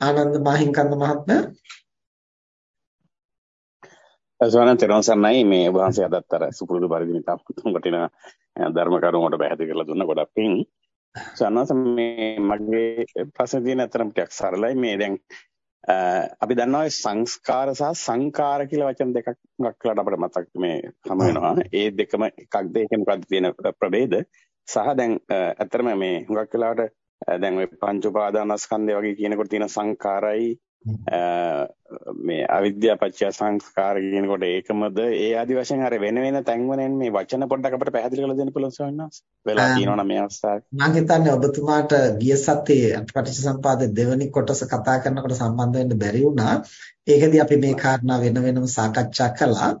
ආනන්ද මහින්කන්ද මහත්මයා. සවනන් තෙරුවන් සරණයි. මේ වහන්සේ අදත් අර සුපුරුදු පරිදි මිතා වටින ධර්ම කරුණකට පැහැදිලි කරලා දුන්න ගොඩක් පිං. සන්නස මේ මගේ ප්‍රශ්න තියෙන අතරම ටිකක් සරලයි. මේ දැන් අපි දන්නවා සංස්කාර සහ සංකාර කියලා වචන දෙකක් හුඟක් වෙලාට අපිට මතක් මේ හම වෙනවා. ඒ දෙකම එකක්ද ඒක මොකක්ද තියෙන ප්‍රභේද සහ දැන් ඇත්තටම මේ හුඟක් වෙලාවට දැන් ඔය පංච උපාදානස්කන්ධය වගේ කියනකොට තියෙන සංකාරයි මේ අවිද්‍යාව පත්‍ය සංස්කාර කියනකොට ඒකමද ඒ ආදි වශයෙන් අර වෙන වෙන තැන්වලින් මේ වචන පොඩ්ඩක් අපිට පැහැදිලි කරලා දෙන්න පුළුවන් ස්වාමීන් වහන්සේ. වෙලා තියෙනවා මේ අවස්ථාවේ. මම හිතන්නේ ඔබතුමාට ගිය සතියේ පටිච්චසමුපාද දෙවනි කොටස කතා කරනකොට සම්බන්ධ වෙන්න බැරි වුණා. ඒකදී අපි මේ කාරණා වෙන වෙනම සාකච්ඡා කළා.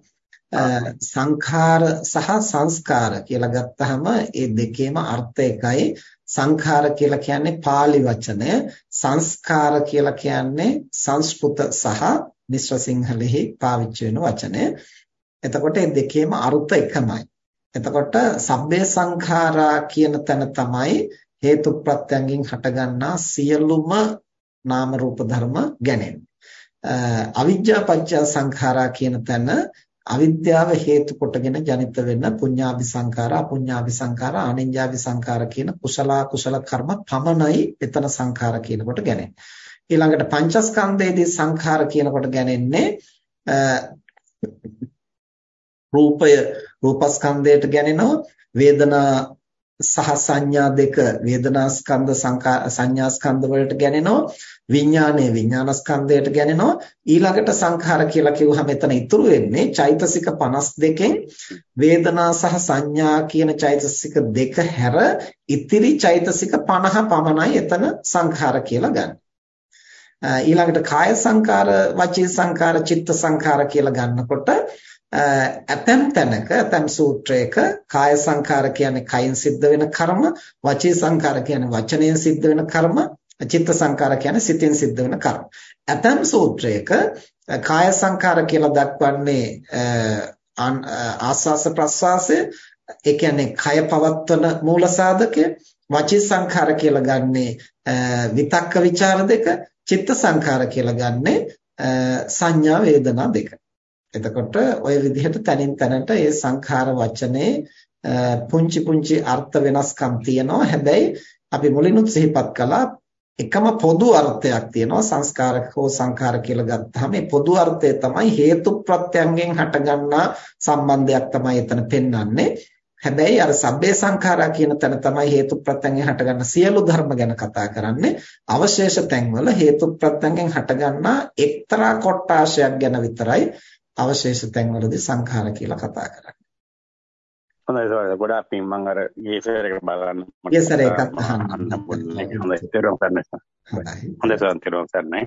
සංඛාර සහ සංස්කාර කියලා ගත්තහම ඒ දෙකේම අර්ථ එකයි සංඛාර කියලා කියන්නේ pāli වචනය සංස්කාර කියලා කියන්නේ සංස්කෘත සහ මිශ්‍ර සිංහලෙහි පාවිච්චි වෙන වචනය. එතකොට මේ දෙකේම අර්ථ එකමයි. එතකොට සබ්බේ සංඛාරා කියන තැන තමයි හේතු ප්‍රත්‍යයෙන් හටගන්නා සියලුම නාම රූප ධර්ම ගැනෙන්නේ. අවිජ්ජා පත්‍ය සංඛාරා කියන තැන අවිද්‍යාව හේතු කොටගෙන ජනිත වෙන පුඤ්ඤාභි සංඛාර අපුඤ්ඤාභි සංඛාර ආනිඤ්ඤාභි සංඛාර කියන කුසල කුසල කර්ම පමණයි එතන සංඛාර කියනකොට ගැනෙන්නේ. ඊළඟට පංචස්කන්ධයේදී සංඛාර කියනකොට ගැනෙන්නේ රූපය රූපස්කන්ධයට ගැනෙනවා වේදනා සහ සංඥා දෙක වේදනා ස්කන්ධ සංඥා ස්කන්ධ වලට ගැනෙනවා විඥානයේ විඥාන ස්කන්ධයට ගැනෙනවා ඊළඟට සංඛාර කියලා කිව්වහම එතන ඉතුරු වෙන්නේ චෛතසික 52කින් වේදනා සහ සංඥා කියන චෛතසික දෙක හැර ඉතිරි චෛතසික 50 පමණයි එතන සංඛාර කියලා ගන්න. ඊළඟට කාය සංඛාර වචී සංඛාර චිත්ත සංඛාර කියලා ගන්නකොට ඇතැම් තැනක ඇතැම් සූත්‍රයක කාය සංඛාර කියන්නේ කයින් සිද්ධ වෙන කර්ම වචී සංඛාර කියන්නේ වචනයෙන් සිද්ධ වෙන කර්ම චිත්ත සංඛාර කියන්නේ සිතෙන් සිද්ධ වෙන කර්ම. ඇතැම් සූත්‍රයක කාය සංඛාර කියලා දක්වන්නේ ආස්වාස ප්‍රස්වාසය ඒ කියන්නේ කය පවත්වන මූල සාධකය වචී සංඛාර කියලා ගන්නේ විතක්ක ਵਿਚාර දෙක චිත්ත සංඛාර කියලා ගන්නේ සංඥා වේදනා දෙක. එතකොට ওই විදිහට තනින් තනට ඒ සංඛාර වචනේ පුංචි පුංචි අර්ථ වෙනස්කම් තියෙනවා. හැබැයි අපි මුලිනුත් සිහිපත් කළා එකම පොදු අර්ථයක් තියෙනවා සංස්කාරක හෝ සංඛාර කියලා ගත්තාම මේ පොදු අර්ථය තමයි හේතු ප්‍රත්‍යයෙන් හටගන්නා සම්බන්ධයක් තමයි එතන පෙන්වන්නේ. හැබැයි අර සබ්බේ සංඛාරා කියන තැන තමයි හේතු ප්‍රත්‍යයෙන් හටගන්න සියලු ධර්ම ගැන කතා කරන්නේ. අවශේෂ තැන්වල හේතු ප්‍රත්‍යයෙන් හටගන්නා එක්තරා කොටාශයක් ගැන විතරයි අවශේෂ තැන්වලදී සංඛාර කියලා කතා කරන්නේ. හොඳයි සර් ගොඩාක් පින් මම අර ගියේ සර් එක බලන්න. ගියේ සර් එකක් අහන්න. හොඳයි. හොඳයි. ගන්න. හොඳයි සර් තේරුම් ගන්නයි.